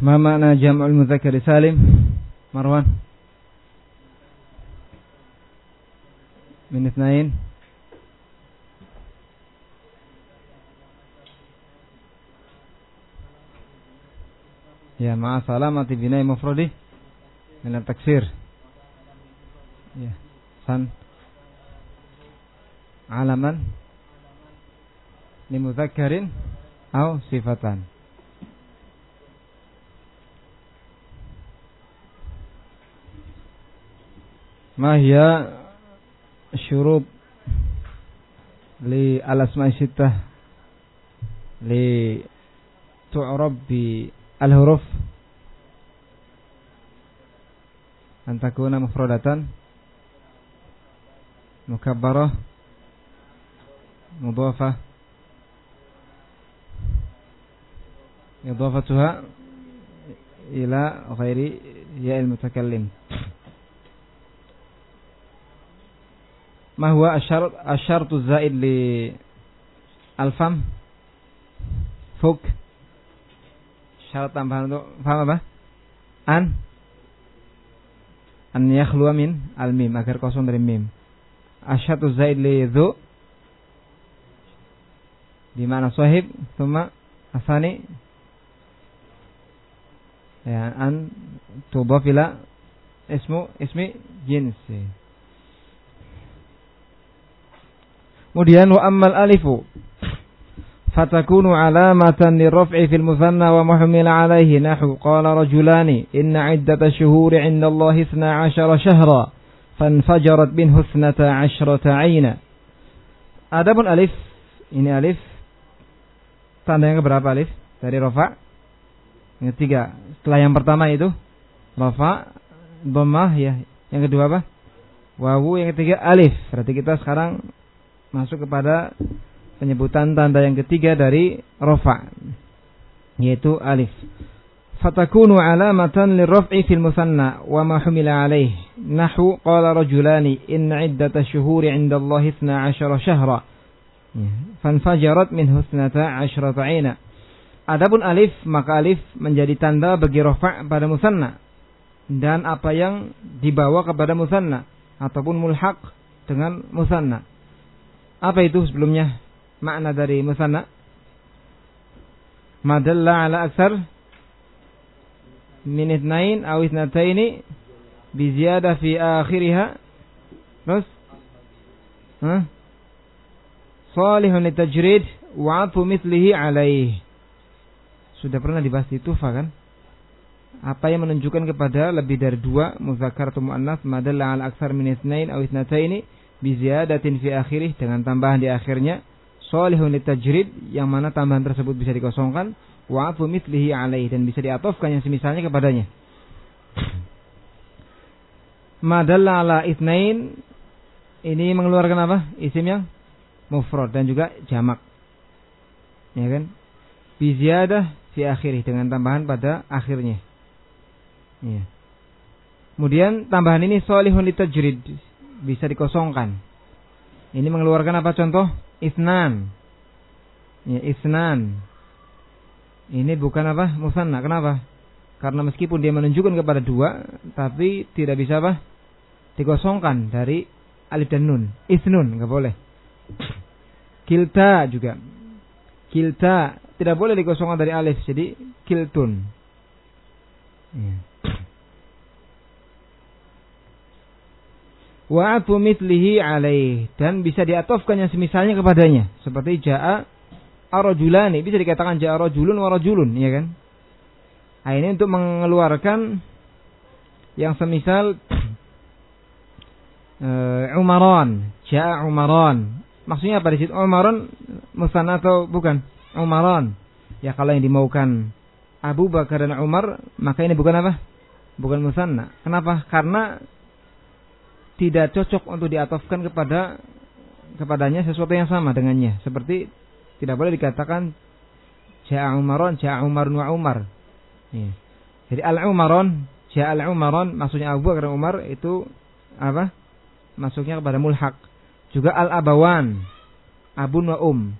Ma makna jam'ul mudzakkar salim? Marwan. Min itsnain. Ya maaf salamati binai mufradi min taksir. Ya. San alaman limudzakkarin au sifatan. mahya syurub li alasma ma'isitah li tu'rab bi al-huruf antakuna mufradatan mukabbarah mudhafah idafatuha ila ghairi ya al-mutakallim Ma huwa asyar asyartu zaid li alfam? Fuk. Syarat tambahan untuk faham apa? An an yakhluwa min al mim agar kosong dari mim. Asyatu zaid li dzu di mana sahib thumma asani ya an tudaf ila ismu ismi Kemudian wa ammal alifu. Fatakunu alamatan lirraf'i fil muthanna wa muhmila alaihi. Nahu qala rajulani inna iddata syuhuri 'inda Allah 12 shahra fanfajarat minhu 12 'ayna. Adapun alif ini alif tanda yang keberapa alif? Dari rafa? Yang ketiga setelah yang pertama itu rafa dhammah ya. Yang kedua apa? Wawu yang ketiga alif. Berarti kita sekarang masuk kepada penyebutan tanda yang ketiga dari rofa yaitu alif. Fatakunu alamatan lirraf'i fil musanna wa ma humila alaih nahu qala rajulani inna iddata syuhuri 'inda Allah 12 syahra fanfajarat min husnata 10 aina Adapun alif maka alif menjadi tanda bagi rofa pada musanna. Dan apa yang dibawa kepada musanna ataupun mulhaq dengan musanna apa itu sebelumnya makna dari musanna? Madalla ala aksar min itnain aw itnataini bi ziyadah fi akhiriha. Terus? Hah? Salihun litajrid wa atu mithlihi alaih. Sudah pernah dibahas di Tufa kan? Apa yang menunjukkan kepada lebih dari dua muzakkar atau muannas madalla ala aksar min itnain aw itnataini biziyadatin fi akhirih dengan tambahan di akhirnya solihun litajrid yang mana tambahan tersebut bisa dikosongkan wa afu mithlihi alaih dan bisa diatofkan yang semisalnya kepadanya. Madalla ala itnain ini mengeluarkan apa? Isim yang mufrad dan juga jamak. Ya kan? Biziyadah fi akhirih dengan tambahan pada akhirnya. Ya. kemudian tambahan ini solihun litajrid bisa dikosongkan. Ini mengeluarkan apa contoh? Isnan. Ya, isnan. Ini bukan apa? Musanna. Kenapa? Karena meskipun dia menunjukkan kepada dua, tapi tidak bisa apa? Dikosongkan dari alif dan nun. Isnun, nggak boleh. Kilta juga. Kilta tidak boleh dikosongkan dari alif, jadi kiltun. Ya. Wa atu mitlihi alaih. Dan bisa diatofkan yang semisalnya kepadanya. Seperti jaa arajulani bisa dikatakan jaa rajulun wa rajulun ya kan? Nah, ini untuk mengeluarkan yang semisal uh, umaron. Jaa umaron. Maksudnya apa di situ? Umaron musanna atau bukan? Umaron. Ya kalau yang dimaukan Abu Bakar dan Umar maka ini bukan apa? Bukan musanna. Kenapa? Karena tidak cocok untuk diatofkan kepada kepadanya sesuatu yang sama dengannya. Seperti tidak boleh dikatakan Ja'a Umaron, Ja'a Umarun wa Umar. Ya. Jadi Al-Umaron, Ja'a Al-Umaron, maksudnya Abu Bakar Umar itu apa? Masuknya kepada mulhak. Juga Al-Abawan, Abun wa Um.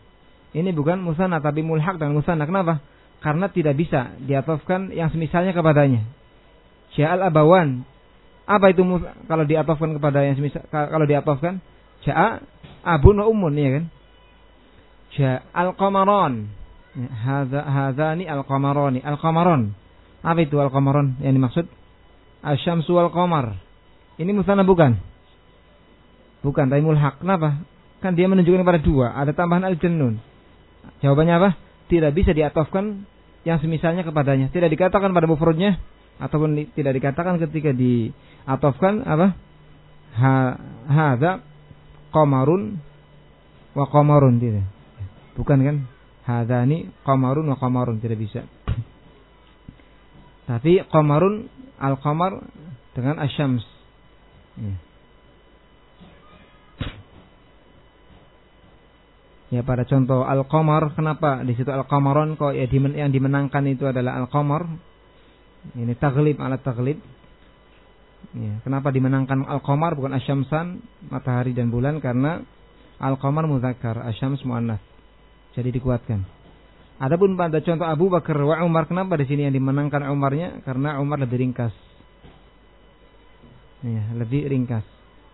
Ini bukan musanna tapi mulhak dengan musanna. Kenapa? karena tidak bisa diatofkan yang semisalnya kepadanya. Ja'al abawan. Apa itu kalau diatofkan kepada yang semisal kalau diatofkan? Ja'a abun wa ummun ya kan? Ja'al qamaron. Ya, hadza hadzani al qamaroni. Al qamaron. Apa itu al qamaron yang dimaksud? Asyamsu wal qamar. Ini musanna bukan? Bukan, tapi mulhaq. Kenapa? Kan dia menunjukkan kepada dua, ada tambahan al jannun. Jawabannya apa? Tidak bisa diatofkan yang semisalnya kepadanya. Tidak dikatakan pada mufradnya ataupun di, tidak dikatakan ketika diatofkan apa? Ha, hadza qamarun wa qamarun tidak. Bukan kan? Hadani qamarun wa qamarun tidak bisa. Tapi qamarun al-qamar dengan asyams. Ya. Ya pada contoh al-qamar kenapa di situ al-qamaron kok ya yang dimenangkan itu adalah al-qamar. Ini taglib alat taglib. Ya, kenapa dimenangkan al-qamar bukan asyamsan matahari dan bulan karena al-qamar muzakkar, asyams muannas. Jadi dikuatkan. Adapun pada contoh Abu Bakar wa Umar kenapa di sini yang dimenangkan Umarnya? Karena Umar lebih ringkas. Ya, lebih ringkas.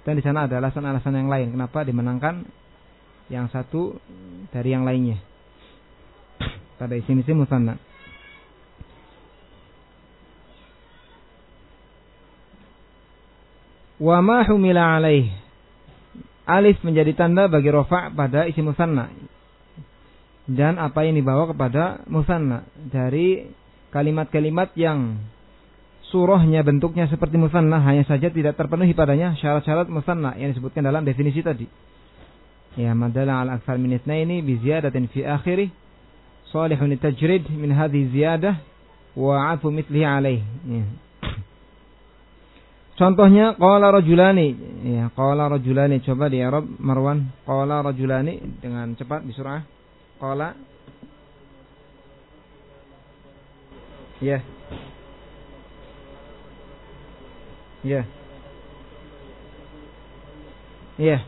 Dan di sana ada alasan-alasan yang lain kenapa dimenangkan yang satu dari yang lainnya. Pada sini sih musanna. Wa ma humila alaih. Alif menjadi tanda bagi rofa pada isi musanna. Dan apa yang dibawa kepada musanna dari kalimat-kalimat yang surahnya bentuknya seperti musanna hanya saja tidak terpenuhi padanya syarat-syarat musanna yang disebutkan dalam definisi tadi. Ya, madalla al akthar min itsnaini bi ziyadatin fi akhirih salihun tajrid min hadhihi ziyadah wa afu mithlihi alaih. Ya. Contohnya qala rajulani. Ya, qala rajulani coba di Arab Marwan. Qala rajulani dengan cepat di surah. Qala Ya. Ya. Ya.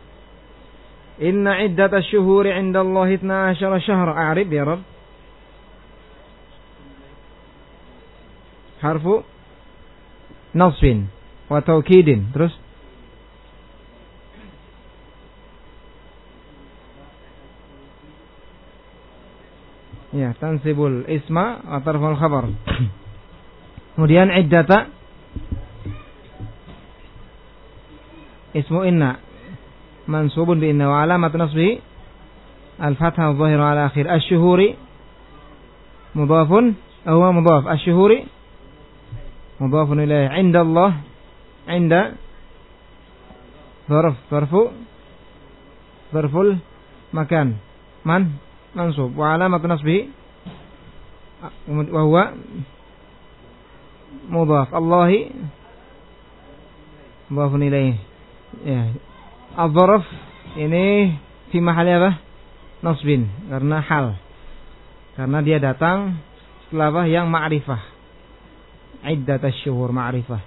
Inna iddata syuhuri inda Allah itna asyara syahra. A'rib ya Rab. Harfu nasfin wa taukidin. Terus Ya, tansibul isma wa tarful khabar. Kemudian iddata ismu inna منصوب بإن وعلامة نصبه الفتحة الظاهرة على آخر الشهور مضاف هو مضاف الشهور مضاف inda zarf zarfu zarful makan man mansub wa alamat nasbi wa huwa mudhaf Allahi mudhafun ilaih ya. al-zarf ini di mahalnya apa? nasbin karena hal karena dia datang setelah yang ma'rifah Iddata syuhur ma'rifah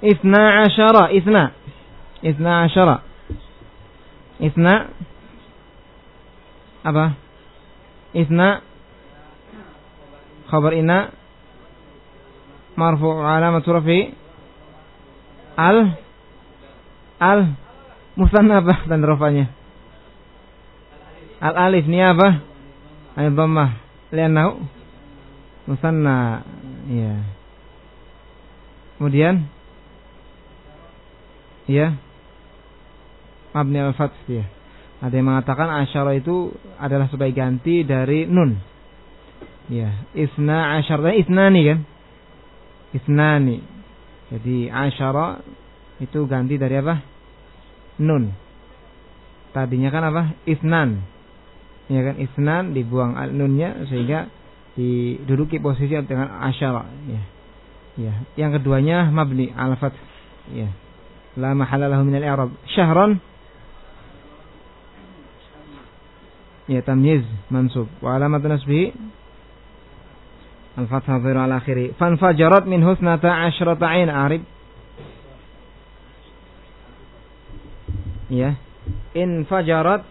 Isna asyara, isna. Isna asyara. Isna apa? Isna khabar ina marfu alamat al Al musanna apa? Al alif ini apa? Al dhammah. Musanna. Ya. Kemudian ya mabni al fath ya. Ada yang mengatakan asyara itu adalah sebagai ganti dari nun. Ya, isna asyara isnani kan? Isnani. Jadi asyara itu ganti dari apa? nun. Tadinya kan apa? Isnan. Ya kan isnan dibuang al nunnya sehingga diduduki posisi dengan asyara ya. Ya, yang keduanya mabni al fath. Ya. لا محل له من الإعراب. شهرا؟ يا تمييز منصوب وعلامة نصبه الفتحة الظهر على آخره. فانفجرت منه اثنتا عشرة عين أعرب. يا. انفجرت.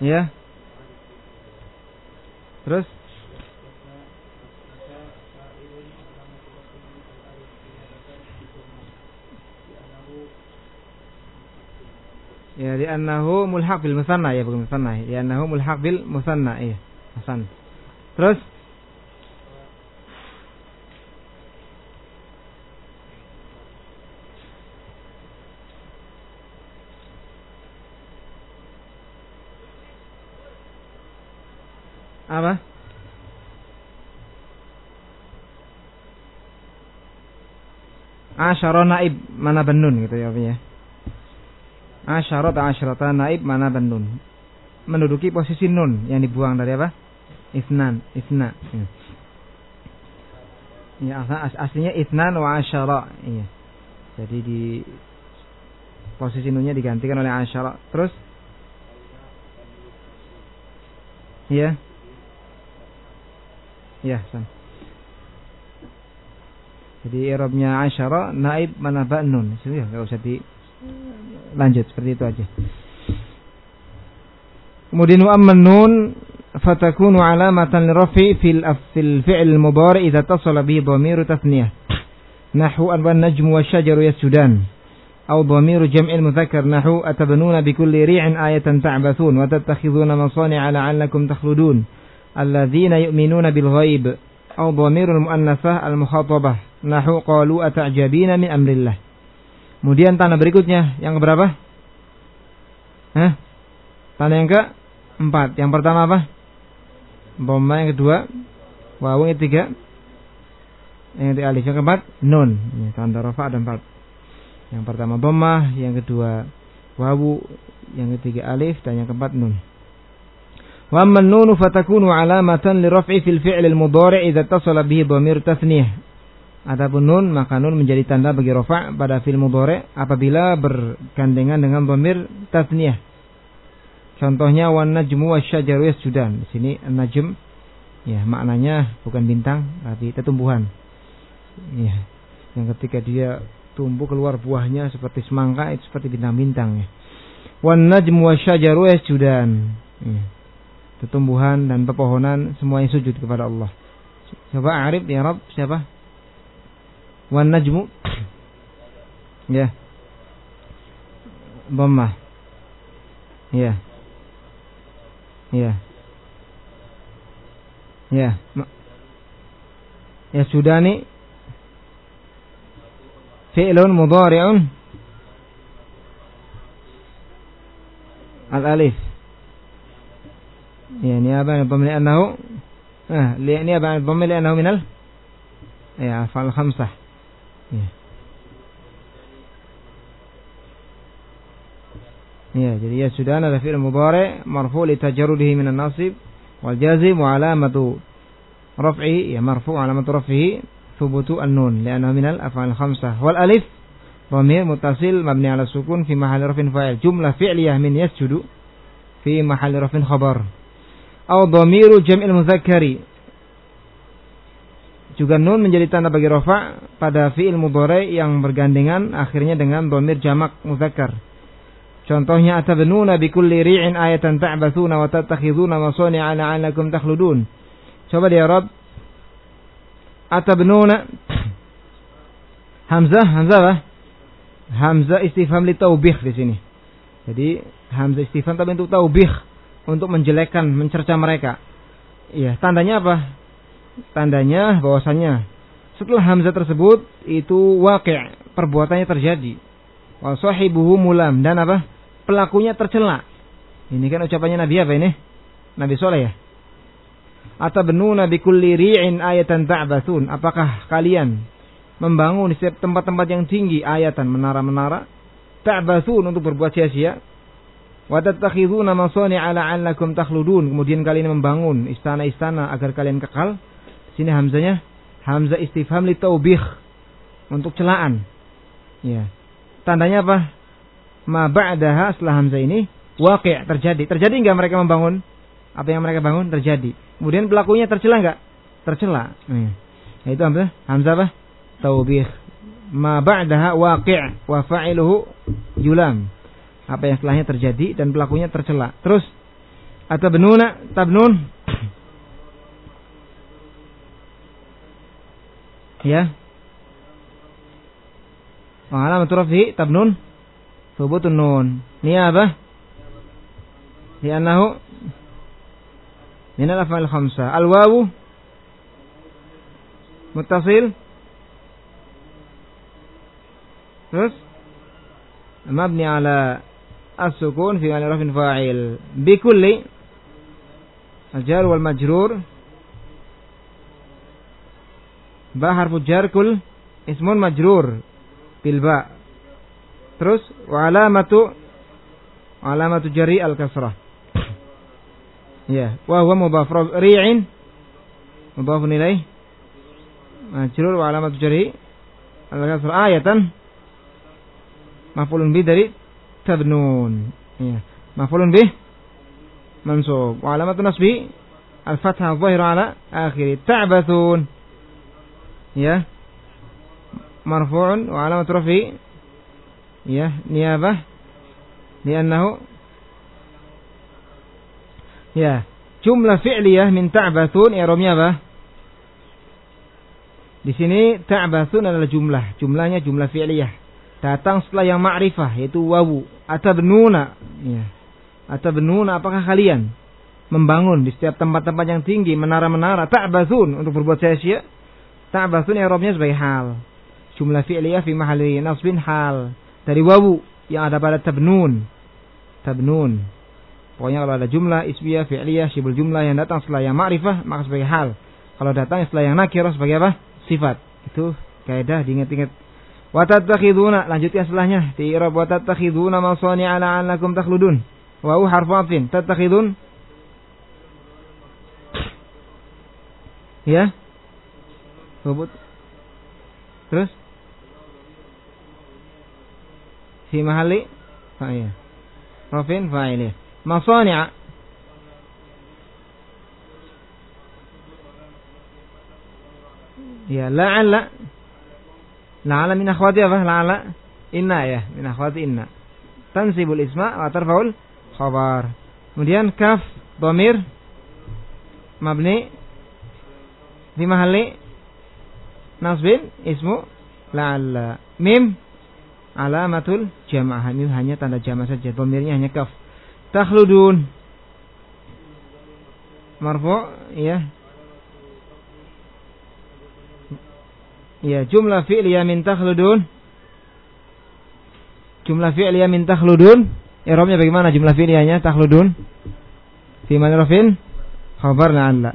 يا. Terus Ya, di annahu mulhaq bil musanna ya bukan musanna. Ya annahu mulhaq bil musanna ya. Hasan. Terus apa? Asyara naib mana benun gitu ya ya. Asyarat asyarata naib mana benun. Menduduki posisi nun yang dibuang dari apa? Isnan, isna. Ya, ya as aslinya isnan wa asyara. Iya. Jadi di posisi nunnya digantikan oleh asyara. Terus Iya. Ya, san. Jadi irobnya asyara naib manaba nun. Sudah enggak usah di lanjut seperti itu aja. Kemudian wa nun fatakunu alamatan lirafi fil fil fi'l mudhari idza tasala bihi dhamiru tathniyah. Nahwu an wan najmu wasyajaru yasjudan. أو ضمير جمع المذكر نحو أتبنون بكل ريع آية تعبثون وتتخذون مصانع لعلكم تخلدون الذين يؤمنون بالغيب أو ضمير المؤنثة المخاطبة نحو قالوا أتعجبين من أمر الله Kemudian tanda berikutnya yang keberapa? Hah? Tanda yang ke empat. Yang pertama apa? Bomba yang kedua, wawu yang ketiga, yang ketiga alif yang keempat nun. Ya, tanda rofa ada empat. Yang pertama bomba, yang kedua wawu, yang ketiga alif dan yang keempat nun. وأما النون فتكون علامة لرفع في الفعل المضارع إذا اتصل به ضمير تثنية Adapun nun maka nun menjadi tanda bagi rofa pada fil mudhari apabila bergandengan dengan dhamir tasniyah. Contohnya wan najmu wasyajaru yasjudan. Di sini najm ya maknanya bukan bintang tapi tetumbuhan. Ya. Yang ketika dia tumbuh keluar buahnya seperti semangka itu seperti bintang-bintang ya. Wan najmu wasyajaru yasjudan. Ya tumbuhan dan pepohonan semuanya sujud kepada Allah. Coba Arif ya Rob siapa? Wan najmu. ya. Dhammah. Ya. Ya. Ya. Ya sudah nih. Fi'lun mudhari'un al-alif Ya, ini apa pemilik annahu? Ah, ini apa pemilik annahu minal? Ya, fal khamsah. Ya. Jadi ya sudah ada fi'il mudhari marfu li tajarrudihi minan nasib wal jazim wa alamatu raf'i ya marfu alamatu raf'ihi thubutu an-nun li'annahu minal af'al khamsah wal alif dhamir muttasil mabni ala sukun fi mahalli rafin fa'il jumlah fi'liyah min yasjudu fi mahalli rafin khabar Au dhamiru jam'il muzakkari. Juga nun menjadi tanda bagi rofa pada fi'il mudhari yang bergandengan akhirnya dengan dhamir jamak muzakkar. Contohnya atabnuna bikulli ri'in ayatan ta'bathuna wa tattakhiduna masani'a la'allakum takhludun. Coba dia Rob. Atabnuna Hamzah, Hamzah apa? Hamzah istifham li taubih di sini. Jadi Hamzah istifham tapi untuk taubih untuk menjelekkan, mencerca mereka. Iya, tandanya apa? Tandanya bahwasanya setelah hamzah tersebut itu wakil perbuatannya terjadi. Wa sahibuhu mulam dan apa? Pelakunya tercela. Ini kan ucapannya Nabi apa ini? Nabi Soleh ya. Atabnuna bikulli ri'in ayatan ta'bathun. Apakah kalian membangun di setiap tempat-tempat yang tinggi ayatan menara-menara ta'bathun untuk berbuat sia-sia? Wa tattakhiduna masani'a la'allakum takhludun. Kemudian kalian membangun istana-istana agar kalian kekal. Sini hamzanya hamzah istifham li taubih untuk celaan. Ya. Tandanya apa? Ma ba'daha setelah hamzah ini waqi' terjadi. Terjadi enggak mereka membangun? Apa yang mereka bangun terjadi. Kemudian pelakunya tercela enggak? Tercela. Ya. Nah, itu hamzah hamzah apa? Taubih. Ma ba'daha waqi' wa fa'iluhu yulam apa yang setelahnya terjadi dan pelakunya tercela. Terus Atabnuna tabnun ya. Wa alamat rafi tabnun thubutun nun. Niyabah li'annahu min al-af'al khamsa. Al-wawu. Muttasil. Terus? Mabni ala as-sukun fi mahall rafin fa'il. Bi kulli. Al-jar wal majrur ba harfu jar kul ismun majrur bil ba terus wa alamatu alamatu jari al kasrah ya wa huwa mudhaf ri'in mudhaf ilaih majrur wa alamatu jari al kasrah ayatan maf'ulun bi dari tabnun. Ya. Maf'ulun bih mansub. Wa alamatu nasbi al-fathah adh-dhahira ala akhir. Ta'bathun. Ya. Marfu'un wa alamatu rafi. Ya. Niyabah. Li'annahu. Ya. Jumlah fi'liyah min ta'bathun. I'rabnya apa? Di sini ta'bathun adalah jumlah, jumlahnya jumlah fi'liyah datang setelah yang ma'rifah yaitu wawu. Atabnuna. Ya. Atabnuna apakah kalian membangun di setiap tempat-tempat yang tinggi menara-menara? Ta'basun untuk berbuat sia-sia ta'basun i'rabnya sebagai hal. Jumlah fi'liyah fi mahalli nasbin hal. Dari wawu yang ada pada tabnun. Tabnun. Pokoknya kalau ada jumlah ismiyah fi'liyah syibul jumlah yang datang setelah yang ma'rifah maka sebagai hal. Kalau datang setelah yang nakirah sebagai apa? Sifat. Itu kaidah diingat-ingat. Wa tattakhiduna lanjutkan setelahnya. Di i'rab wa tattakhiduna masani'a la'allakum takhludun. Wa hu harfu atfin. Tattakhidun? Ya. Sebut. Terus fi mahalli fa'il. Rafin fa'il. Masani'a Ya la'alla La'ala min akhwati apa? La'ala inna ya, min akhwati inna. Tansibul isma wa tarfaul khabar. Kemudian kaf dhamir mabni di mahalli nasbin ismu la'alla. Mim alamatul jamaah. Mim hanya tanda jamaah saja. Dhamirnya hanya kaf. Takhludun marfu ya Ya, jumlah fi'liyah min takhludun. Jumlah fi'liyah min takhludun. I'rabnya bagaimana jumlah fi'liyahnya takhludun? Fi rafin? Khabar la'alla.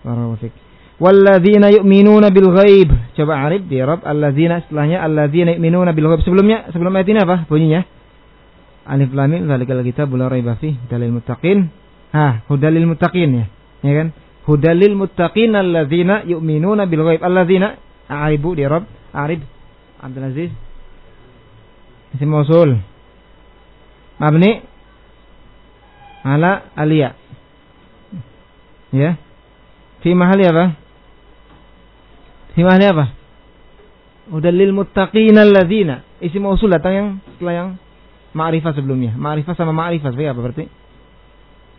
Barakallahu. Walladzina yu'minuna bil ghaib. Coba arif di Arab alladzina setelahnya alladzina yu'minuna bil ghaib. Sebelumnya sebelum ayat ini apa bunyinya? Alif lam mim zalikal kitabul la raiba fih dalil muttaqin. Ha, hudalil muttaqin ya. Ya kan? Hudalil muttaqin alladzina yu'minuna bil ghaib. Alladzina A'ribu di Arab. A'rib. Abdul Aziz. Isim mausul. Mabni ala alia. Ya. Fi mahali apa? Fi mahali apa? Udah lil muttaqina alladzina. Isim mausul datang yang setelah yang ma'rifah sebelumnya. Ma'rifah sama ma'rifah sebagai apa berarti?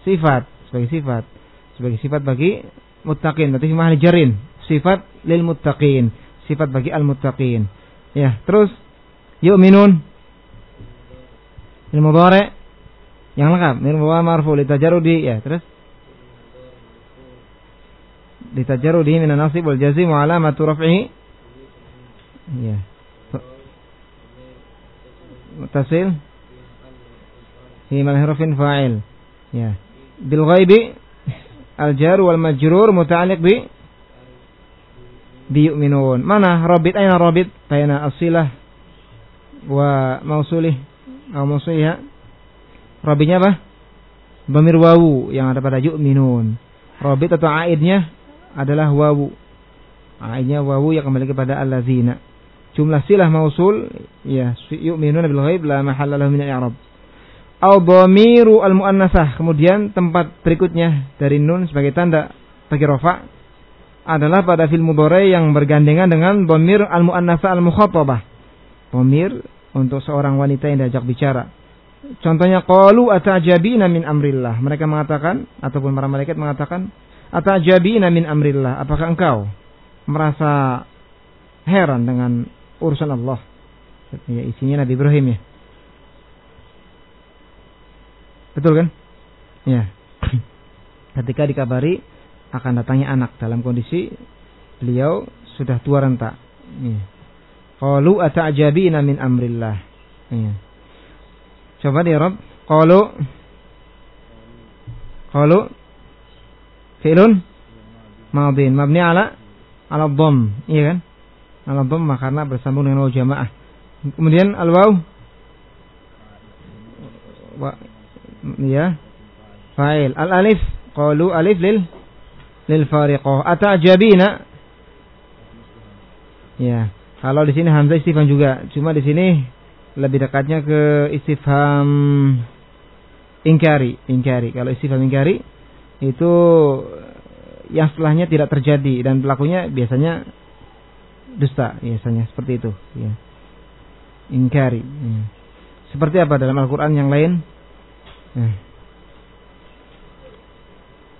Sifat, sebagai sifat. Sebagai sifat bagi muttaqin, berarti fi mahali jarin sifat lil muttaqin, sifat bagi al muttaqin. Ya, terus yu'minun il mudhari yang lengkap, min wa marfu li tajarrudi ya, terus li tajarrudi min nasib wal jazim wa alamatu raf'ihi ya. Mutasil fi malharfin fa'il. Ya. Bil ghaibi al jar wal majrur muta'alliq bi biyu'minun. Mana robit? Aina robit? Baina asilah wa mausulih atau mausuliha. Robitnya apa? Bamir wawu yang ada pada yu'minun. Robit atau aidnya adalah wawu. Aidnya wawu yang kembali kepada allazina. Jumlah silah mausul ya yu'minuna bil ghaib la mahalla lahu min al-i'rab. Au dhamiru al-muannasah. Kemudian tempat berikutnya dari nun sebagai tanda bagi rofa adalah pada fil mudhari yang bergandengan dengan bomir al muannasa al mukhatabah. Bomir untuk seorang wanita yang diajak bicara. Contohnya qalu atajabina min amrillah. Mereka mengatakan ataupun para malaikat mengatakan atajabina min amrillah. Apakah engkau merasa heran dengan urusan Allah? Ya, isinya Nabi Ibrahim ya. Betul kan? Ya. Ketika dikabari akan datangnya anak dalam kondisi beliau sudah tua renta. Ya. Qalu atajabina min amrillah. Ya. Coba di Rob. Qalu Qalu fi'lun madin mabni ala ala dham, iya kan? Ala dhamma karena bersambung dengan waw jamaah. Kemudian al waw wa ya fa'il. Al alif qalu alif lil lil fariqah. Atajabina Ya. Kalau di sini hamzah istifham juga. Cuma di sini lebih dekatnya ke istifham ingkari, ingkari. Kalau istifham ingkari itu yang setelahnya tidak terjadi dan pelakunya biasanya dusta biasanya seperti itu ya. ingkari ya. seperti apa dalam Al-Quran yang lain ya.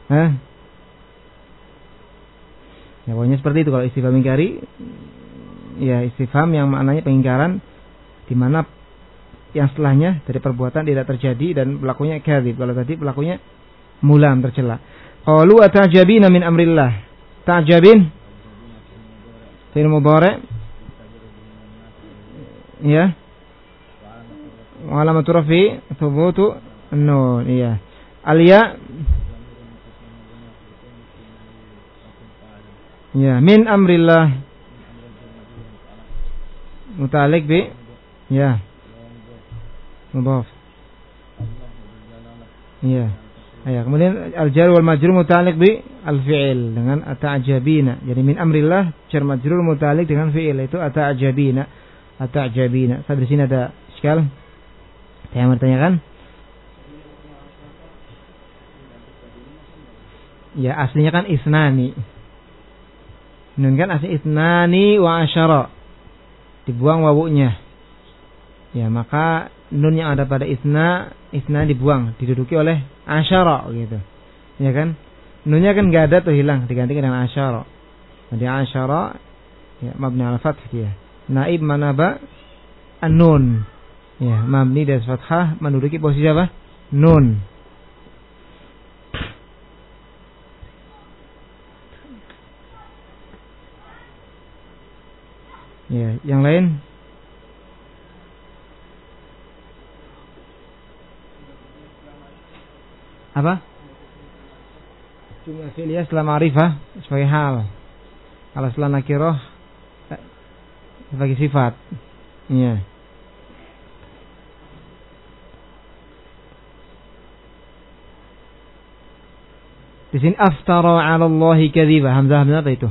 Hah? ya pokoknya seperti itu kalau istifham ingkari ya istifham yang maknanya pengingkaran di mana yang setelahnya dari perbuatan tidak terjadi dan pelakunya kadzib kalau tadi pelakunya mulam tercela Qalu atajabina min amrillah. Ta'jabin fi'il mudhari' ya. Wa alamatu rafi thubutu nun iya. Al-ya Ya, min amrillah. Mutalik bi ya. Mudhaf. Iya. Ya, kemudian al-jar wal majrur muta'alliq bi al-fi'il dengan ata'jabina. Jadi min amrillah jar majrur muta'alliq dengan fi'il itu ata'jabina. Ata'jabina. Sampai di sini ada sekal. Saya mau tanyakan. Ya, aslinya kan isnani. Nun kan asli isnani wa asyara. Dibuang wawunya. Ya, maka nun yang ada pada isna, isna dibuang, diduduki oleh asyara gitu. Ya kan? Nunnya kan gak ada tuh hilang diganti dengan asyara. Jadi asyara ya mabni al fath dia. Naib manaba an-nun. Ya, mabni dari fathah menduduki posisi apa? Nun. Ya, yang lain apa? Jumlah fi'liyah setelah ma'rifah sebagai hal. Kalau setelah nakiroh eh, sebagai sifat. Iya. Di sini aftara 'ala Allahi kadhiba. Hamzah hamzah apa itu?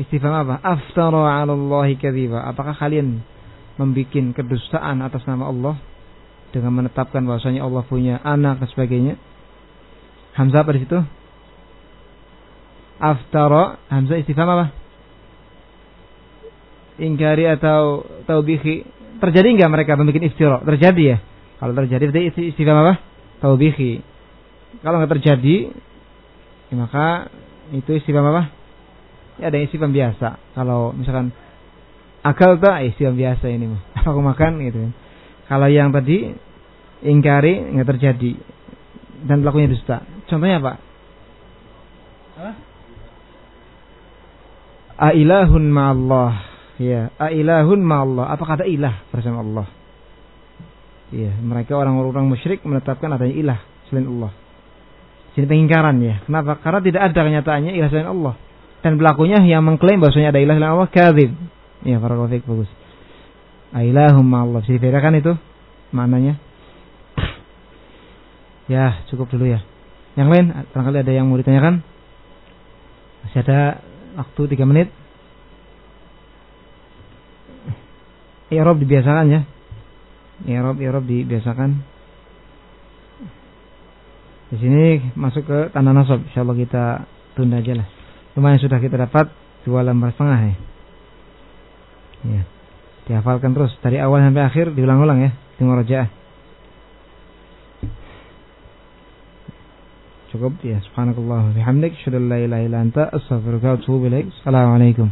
Istifham apa? Aftara 'ala Allahi kadhiba. Apakah kalian membuat kedustaan atas nama Allah dengan menetapkan bahwasanya Allah punya anak dan sebagainya? Hamzah apa di situ? Aftara, Hamzah istifham apa? Ingkari atau taubihi. Terjadi enggak mereka membuat iftira? Terjadi ya? Kalau terjadi berarti istifham apa? Taubihi. Kalau enggak terjadi, ya maka itu istifham apa? Ya ada istifham biasa. Kalau misalkan akal tak istifham biasa ini mah. Aku makan gitu kan. Kalau yang tadi ingkari enggak terjadi dan pelakunya dusta. Contohnya apa? Ailahun ma'allah. Ya, ailahun ma'allah. Apa kata ilah bersama Allah? Ya, mereka orang-orang musyrik menetapkan adanya ilah selain Allah. Sini pengingkaran ya. Kenapa? Karena tidak ada kenyataannya ilah selain Allah. Dan pelakunya yang mengklaim bahwasanya ada ilah selain Allah kadzib. Ya, para bagus. Ailahum ma'allah. Bisa dibedakan itu maknanya? Ya, cukup dulu ya. Yang lain, barangkali ada yang mau ditanyakan? Masih ada waktu 3 menit. Irob dibiasakan ya. Irob, Irob dibiasakan. Di sini masuk ke tanda nasab. Insya Allah kita tunda aja lah. Lumayan sudah kita dapat dua lembar setengah ya. Ya. Dihafalkan terus dari awal sampai akhir diulang-ulang ya. Tengok rojaah. استغفرك يا سبحانك الله وبحمدك أشهد أن لا إله إلا أنت أستغفرك وأتوب إليك. السلام عليكم.